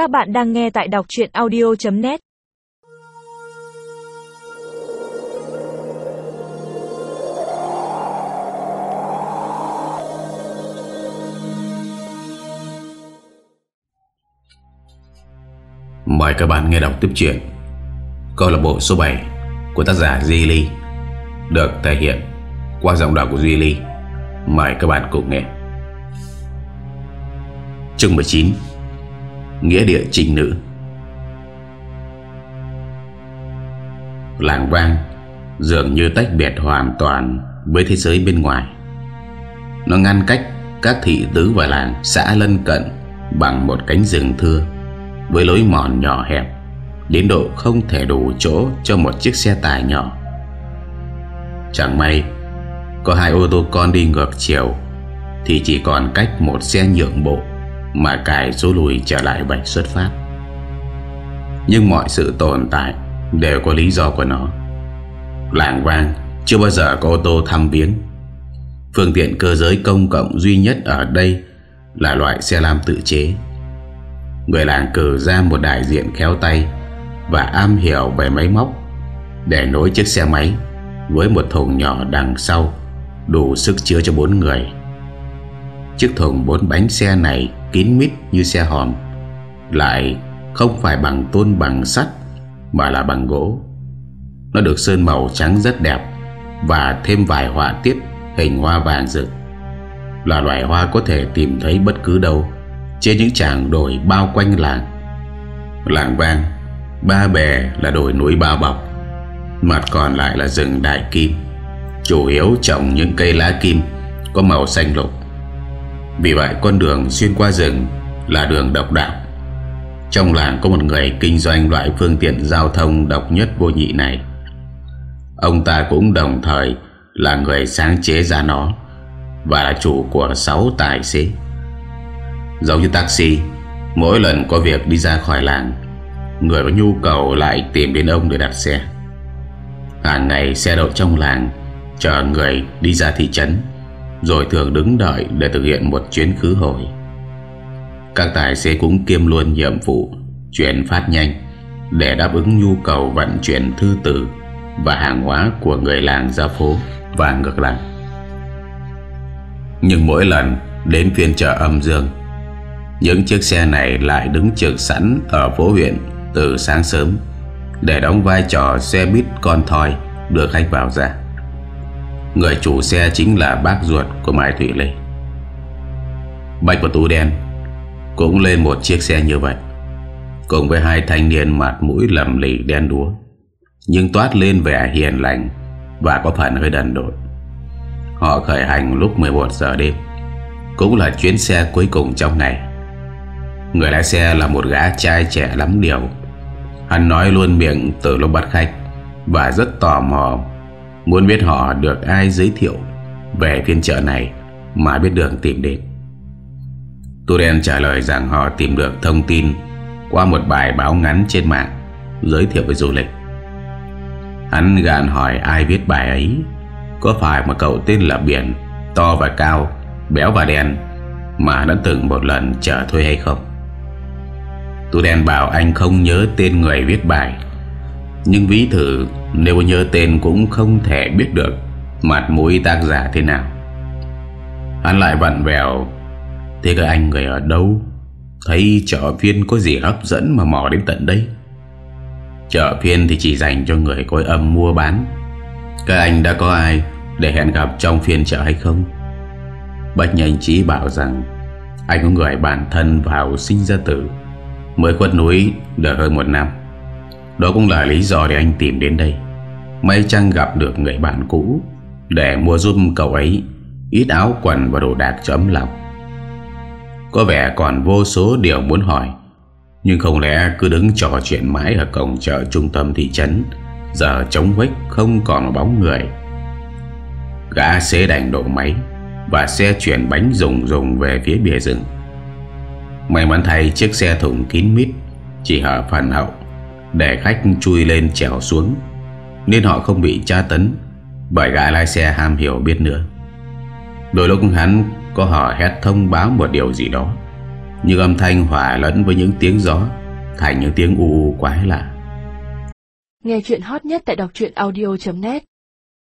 Các bạn đang nghe tại đọc chuyện audio.net Mời các bạn nghe đọc tiếp chuyện Câu lạc bộ số 7 của tác giả Di Ly được thể hiện qua giọng đọc của Duy Ly. Mời các bạn cùng nghe. Chương 19 Nghĩa địa trinh nữ Làng vang dường như tách biệt hoàn toàn với thế giới bên ngoài. Nó ngăn cách các thị tứ và làng xã lân cận bằng một cánh rừng thưa với lối mòn nhỏ hẹp, đến độ không thể đủ chỗ cho một chiếc xe tải nhỏ. Chẳng may, có hai ô tô con đi ngược chiều thì chỉ còn cách một xe nhượng bộ mà cài số lùi trở lại vạch xuất phát. Nhưng mọi sự tồn tại đều có lý do của nó. Làng vang chưa bao giờ có ô tô thăm viếng. Phương tiện cơ giới công cộng duy nhất ở đây là loại xe lam tự chế. Người làng cử ra một đại diện khéo tay và am hiểu về máy móc để nối chiếc xe máy với một thùng nhỏ đằng sau, đủ sức chứa cho bốn người. Chiếc thùng bốn bánh xe này kín mít như xe hòm, lại không phải bằng tôn bằng sắt mà là bằng gỗ. Nó được sơn màu trắng rất đẹp và thêm vài họa tiết hình hoa vàng rực. Là loài hoa có thể tìm thấy bất cứ đâu trên những tràng đồi bao quanh làng. Làng vang, ba bè là đồi núi bao bọc, mặt còn lại là rừng đại kim, chủ yếu trồng những cây lá kim có màu xanh lục. Vì vậy con đường xuyên qua rừng là đường độc đạo. Trong làng có một người kinh doanh loại phương tiện giao thông độc nhất vô nhị này. Ông ta cũng đồng thời là người sáng chế ra nó và là chủ của 6 tài xế. Giống như taxi, mỗi lần có việc đi ra khỏi làng, người có nhu cầu lại tìm đến ông để đặt xe. Hàng ngày xe đậu trong làng chờ người đi ra thị trấn rồi thường đứng đợi để thực hiện một chuyến khứ hồi. Các tài xế cũng kiêm luôn nhiệm vụ chuyển phát nhanh để đáp ứng nhu cầu vận chuyển thư tử và hàng hóa của người làng ra phố và ngược lại. Nhưng mỗi lần đến phiên chợ âm dương, những chiếc xe này lại đứng trực sẵn ở phố huyện từ sáng sớm để đóng vai trò xe buýt con thoi đưa khách vào ra. Người chủ xe chính là bác ruột của Mai Thủy Lê Bạch và Tú Đen Cũng lên một chiếc xe như vậy, Cùng với hai thanh niên mặt mũi lầm lì đen đúa, Nhưng toát lên vẻ hiền lành Và có phần hơi đần độn. Họ khởi hành lúc 11 giờ đêm, Cũng là chuyến xe cuối cùng trong ngày. Người lái xe là một gã trai trẻ lắm điều. Hắn nói luôn miệng từ lúc bắt khách Và rất tò mò Muốn biết họ được ai giới thiệu Về phiên chợ này Mà biết đường tìm đến. Tu đen trả lời rằng họ tìm được thông tin Qua một bài báo ngắn trên mạng Giới thiệu về du lịch. Hắn gạn hỏi ai viết bài ấy, Có phải một cậu tên là Biển, To và cao, Béo và đen Mà đã từng một lần trở thuê hay không? Tu đen bảo anh không nhớ tên người viết bài. Nhưng ví thử, nếu nhớ tên cũng không thể biết được Mặt mũi tác giả thế nào. Hắn lại vặn vẹo, Thế các anh người ở đâu? Thấy chợ phiên có gì hấp dẫn mà mò đến tận đây? Chợ phiên thì chỉ dành cho người có âm mua bán. Các anh đã có ai để hẹn gặp trong phiên chợ hay không? Bạch nhanh trí bảo rằng, Anh có người bản thân vào sinh ra tử, Mới quất núi được hơn một năm đó cũng là lý do để anh tìm đến đây. May chăng gặp được người bạn cũ Để mua giúp cậu ấy Ít áo quần và đồ đạc cho ấm lòng. Có vẻ còn vô số điều muốn hỏi, Nhưng không lẽ cứ đứng trò chuyện mãi Ở cổng chợ trung tâm thị trấn, Giờ trống huếch không còn bóng người. Gã xế đành đổ máy Và xe chuyển bánh rùng rùng về phía bìa rừng. May mắn thay chiếc xe thùng kín mít, Chỉ hở phần hậu để khách chui lên trèo xuống, Nên họ không bị tra tấn. Bởi gã lái xe ham hiểu biết nữa. Đôi lúc hắn có họ hét thông báo một điều gì đó, Nhưng âm thanh hòa lẫn với những tiếng gió Thành những tiếng u u quái lạ. Nghe chuyện hot nhất tại đọc audio.net